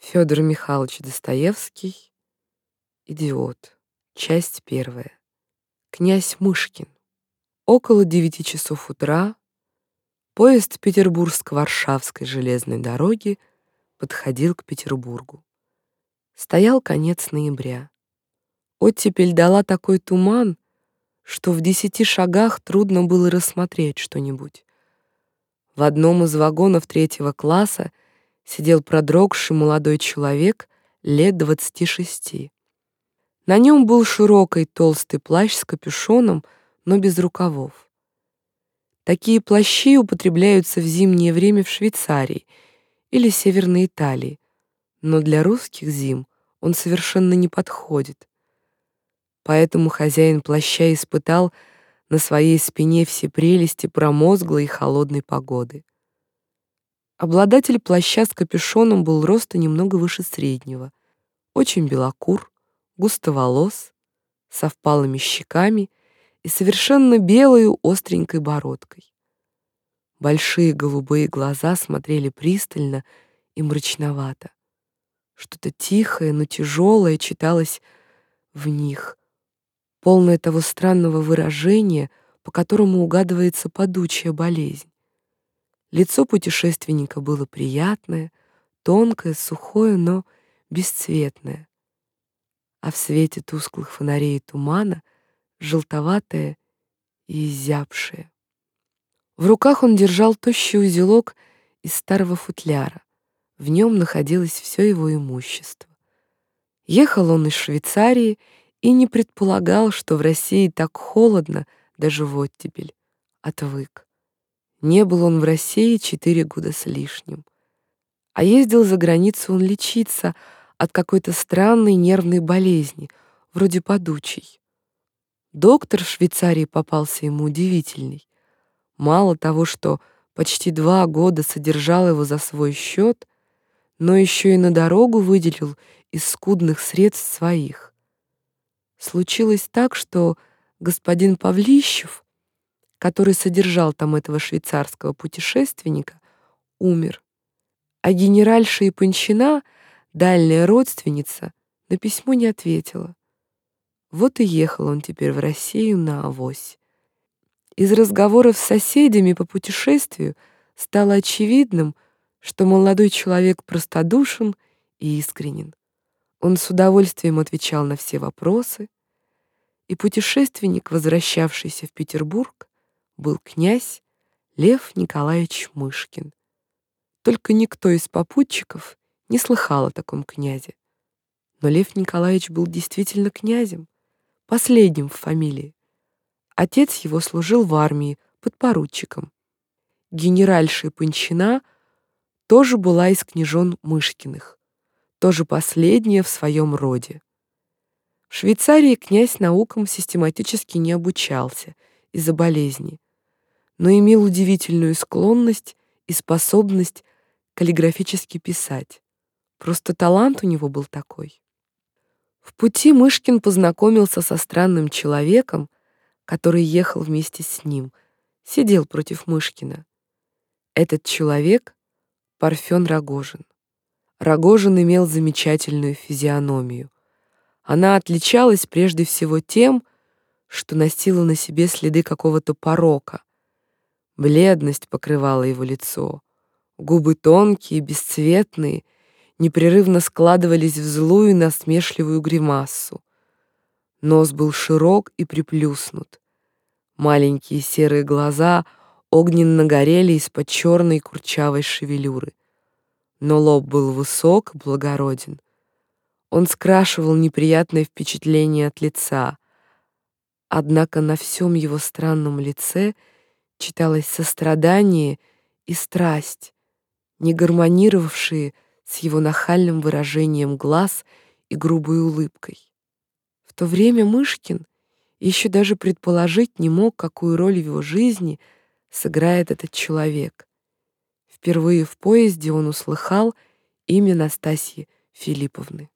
Федор Михайлович Достоевский. Идиот. Часть первая. Князь Мышкин. Около девяти часов утра поезд Петербургско-Варшавской железной дороги подходил к Петербургу. Стоял конец ноября. Оттепель дала такой туман, что в десяти шагах трудно было рассмотреть что-нибудь. В одном из вагонов третьего класса сидел продрогший молодой человек лет двадцати шести. На нем был широкий толстый плащ с капюшоном, но без рукавов. Такие плащи употребляются в зимнее время в Швейцарии или Северной Италии, но для русских зим он совершенно не подходит. Поэтому хозяин плаща испытал на своей спине все прелести промозглой и холодной погоды. Обладатель плаща с капюшоном был роста немного выше среднего, очень белокур, густоволос, со впалыми щеками и совершенно белой остренькой бородкой. Большие голубые глаза смотрели пристально и мрачновато. Что-то тихое, но тяжелое читалось в них, полное того странного выражения, по которому угадывается падучая болезнь. Лицо путешественника было приятное, тонкое, сухое, но бесцветное. А в свете тусклых фонарей и тумана желтоватое и изябшее. В руках он держал тощий узелок из старого футляра. В нем находилось все его имущество. Ехал он из Швейцарии и не предполагал, что в России так холодно даже в оттепель. Отвык. Не был он в России четыре года с лишним. А ездил за границу он лечиться от какой-то странной нервной болезни, вроде подучей. Доктор в Швейцарии попался ему удивительный. Мало того, что почти два года содержал его за свой счет, но еще и на дорогу выделил из скудных средств своих. Случилось так, что господин Павлищев который содержал там этого швейцарского путешественника, умер. А генеральша Япончина, дальняя родственница, на письмо не ответила. Вот и ехал он теперь в Россию на авось. Из разговоров с соседями по путешествию стало очевидным, что молодой человек простодушен и искренен. Он с удовольствием отвечал на все вопросы, и путешественник, возвращавшийся в Петербург, был князь Лев Николаевич Мышкин. Только никто из попутчиков не слыхал о таком князе. Но Лев Николаевич был действительно князем, последним в фамилии. Отец его служил в армии подпоручиком. Генеральша Панчина тоже была из княжон Мышкиных, тоже последняя в своем роде. В Швейцарии князь наукам систематически не обучался из-за болезни, но имел удивительную склонность и способность каллиграфически писать. Просто талант у него был такой. В пути Мышкин познакомился со странным человеком, который ехал вместе с ним, сидел против Мышкина. Этот человек — Парфен Рогожин. Рогожин имел замечательную физиономию. Она отличалась прежде всего тем, что носила на себе следы какого-то порока, Бледность покрывала его лицо. Губы тонкие, бесцветные, непрерывно складывались в злую насмешливую гримасу. Нос был широк и приплюснут. Маленькие серые глаза огненно горели из-под черной курчавой шевелюры. Но лоб был высок, благороден. Он скрашивал неприятное впечатление от лица. Однако на всем его странном лице — читалось сострадание и страсть, не гармонировавшие с его нахальным выражением глаз и грубой улыбкой. В то время Мышкин еще даже предположить не мог, какую роль в его жизни сыграет этот человек. Впервые в поезде он услыхал имя Настасьи Филипповны.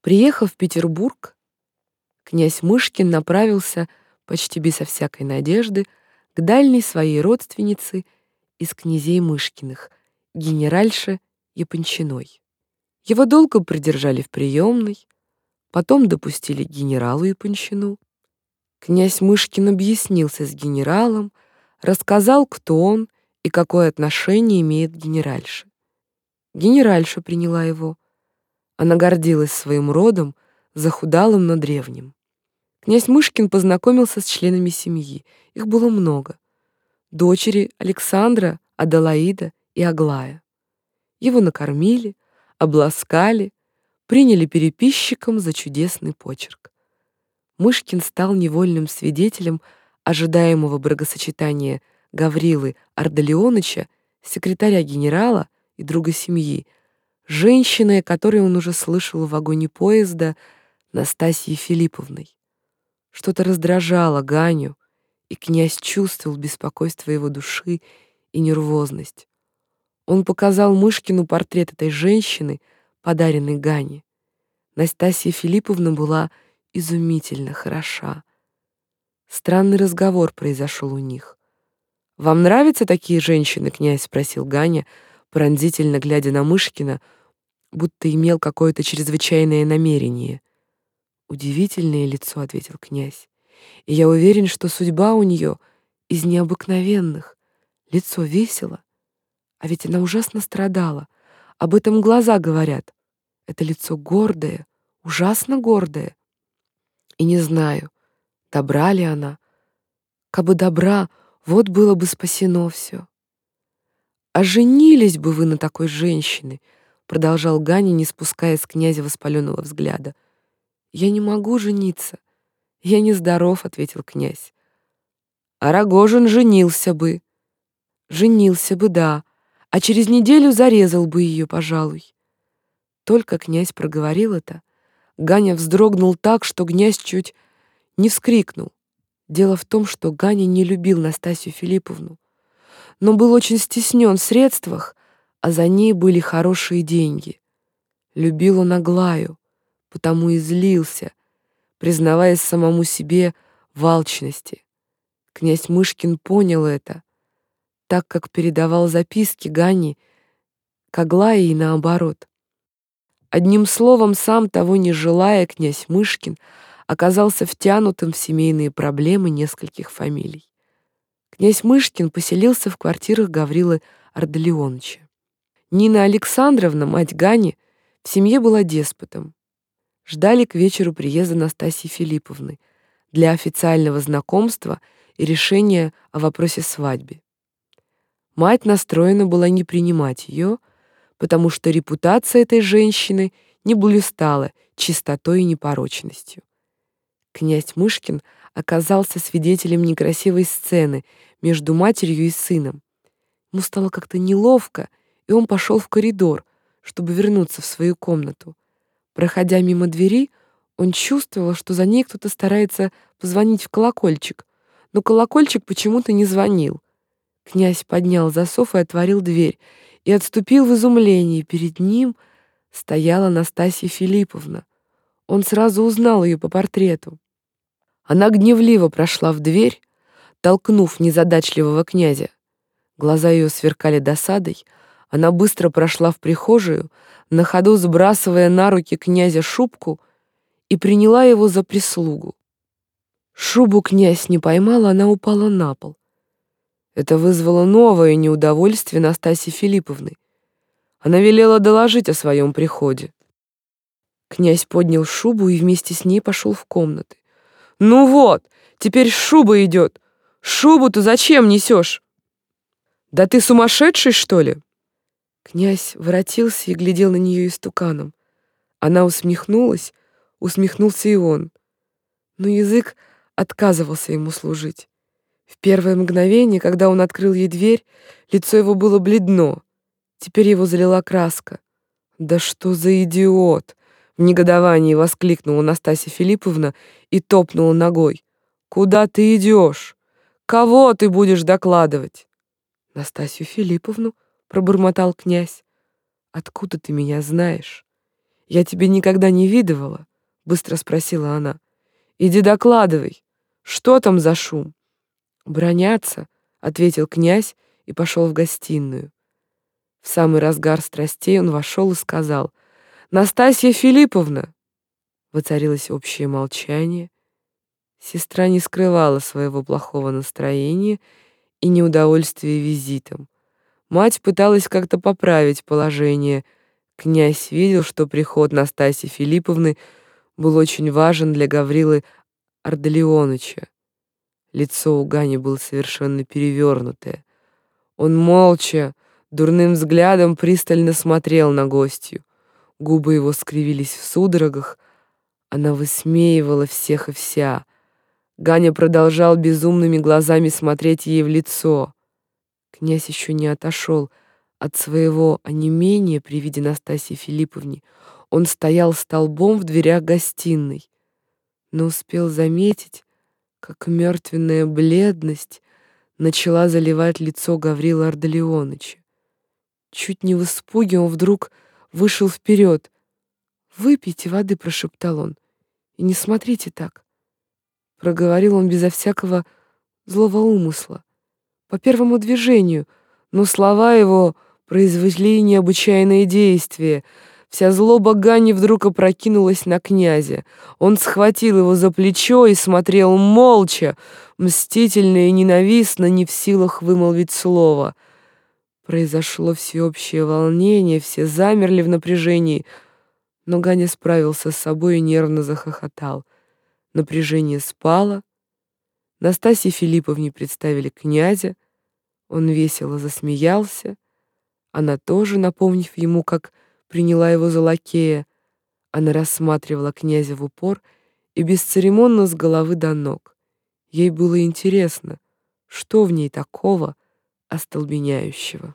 Приехав в Петербург, князь Мышкин направился почти безо всякой надежды к дальней своей родственнице из князей Мышкиных, генеральше Япончиной. Его долго придержали в приемной, потом допустили к генералу Япончину. Князь Мышкин объяснился с генералом, рассказал, кто он и какое отношение имеет к генеральше. Генеральша приняла его. Она гордилась своим родом, захудалым, но древним. Князь Мышкин познакомился с членами семьи. Их было много. Дочери Александра, Аделаида и Аглая. Его накормили, обласкали, приняли переписчиком за чудесный почерк. Мышкин стал невольным свидетелем ожидаемого бракосочетания Гаврилы Ардалионыча, секретаря генерала и друга семьи, женщины, о которой он уже слышал в вагоне поезда, Настасьей Филипповной. Что-то раздражало Ганю, и князь чувствовал беспокойство его души и нервозность. Он показал Мышкину портрет этой женщины, подаренный Гане. Настасья Филипповна была изумительно хороша. Странный разговор произошел у них. «Вам нравятся такие женщины?» — князь спросил Ганя, пронзительно глядя на Мышкина, будто имел какое-то чрезвычайное намерение. «Удивительное лицо», — ответил князь. «И я уверен, что судьба у нее из необыкновенных. Лицо весело, а ведь она ужасно страдала. Об этом глаза говорят. Это лицо гордое, ужасно гордое. И не знаю, добра ли она. Кабы добра, вот было бы спасено все. «А женились бы вы на такой женщине?» продолжал Ганя, не спуская с князя воспаленного взгляда. «Я не могу жениться. Я нездоров», — ответил князь. «А Рогожин женился бы». «Женился бы, да, а через неделю зарезал бы ее, пожалуй». Только князь проговорил это, Ганя вздрогнул так, что князь чуть не вскрикнул. Дело в том, что Ганя не любил Настасью Филипповну, но был очень стеснен в средствах, а за ней были хорошие деньги. Любил он Аглаю, потому и злился, признаваясь самому себе в алчности. Князь Мышкин понял это, так как передавал записки Гане к и наоборот. Одним словом, сам того не желая, князь Мышкин оказался втянутым в семейные проблемы нескольких фамилий. Князь Мышкин поселился в квартирах Гаврилы Арделеоновича. Нина Александровна, мать Гани, в семье была деспотом. Ждали к вечеру приезда Настасьи Филипповны для официального знакомства и решения о вопросе свадьбы. Мать настроена была не принимать ее, потому что репутация этой женщины не блистала чистотой и непорочностью. Князь Мышкин оказался свидетелем некрасивой сцены между матерью и сыном. Ему стало как-то неловко, и он пошел в коридор, чтобы вернуться в свою комнату. Проходя мимо двери, он чувствовал, что за ней кто-то старается позвонить в колокольчик, но колокольчик почему-то не звонил. Князь поднял засов и отворил дверь, и отступил в изумлении. Перед ним стояла Настасья Филипповна. Он сразу узнал ее по портрету. Она гневливо прошла в дверь, толкнув незадачливого князя. Глаза ее сверкали досадой. Она быстро прошла в прихожую, на ходу сбрасывая на руки князя шубку и приняла его за прислугу. Шубу князь не поймал, она упала на пол. Это вызвало новое неудовольствие Настасьи Филипповны. Она велела доложить о своем приходе. Князь поднял шубу и вместе с ней пошел в комнаты. «Ну вот, теперь шуба идет. Шубу-то зачем несешь?» «Да ты сумасшедший, что ли?» Князь воротился и глядел на нее истуканом. Она усмехнулась, усмехнулся и он. Но язык отказывался ему служить. В первое мгновение, когда он открыл ей дверь, лицо его было бледно. Теперь его залила краска. «Да что за идиот!» В негодовании воскликнула Настасья Филипповна и топнула ногой. «Куда ты идешь? Кого ты будешь докладывать?» «Настасью Филипповну», — пробормотал князь. «Откуда ты меня знаешь? Я тебя никогда не видывала», — быстро спросила она. «Иди докладывай. Что там за шум?» «Бронятся», — ответил князь и пошел в гостиную. В самый разгар страстей он вошел и сказал, Настасья Филипповна!» Воцарилось общее молчание. Сестра не скрывала своего плохого настроения и неудовольствия визитом. Мать пыталась как-то поправить положение. Князь видел, что приход Настасьи Филипповны был очень важен для Гаврилы Ардалионовича. Лицо у Гани было совершенно перевернутое. Он молча, дурным взглядом пристально смотрел на гостью. Губы его скривились в судорогах. Она высмеивала всех и вся. Ганя продолжал безумными глазами смотреть ей в лицо. Князь еще не отошел от своего онемения при виде Настасьи Филипповны. Он стоял столбом в дверях гостиной, но успел заметить, как мертвенная бледность начала заливать лицо Гаврила Ардалионовича. Чуть не в испуге он вдруг вышел вперед. «Выпейте воды», — прошептал он, — «и не смотрите так». Проговорил он безо всякого злого умысла, по первому движению, но слова его произвели необычайное действие. Вся злоба Гани вдруг опрокинулась на князя. Он схватил его за плечо и смотрел молча, мстительно и ненавистно, не в силах вымолвить слово — Произошло всеобщее волнение, все замерли в напряжении, но Ганя справился с собой и нервно захохотал. Напряжение спало. Настасье Филипповне представили князя. Он весело засмеялся. Она тоже, напомнив ему, как приняла его за лакея, она рассматривала князя в упор и бесцеремонно с головы до ног. Ей было интересно, что в ней такого, остолбеняющего.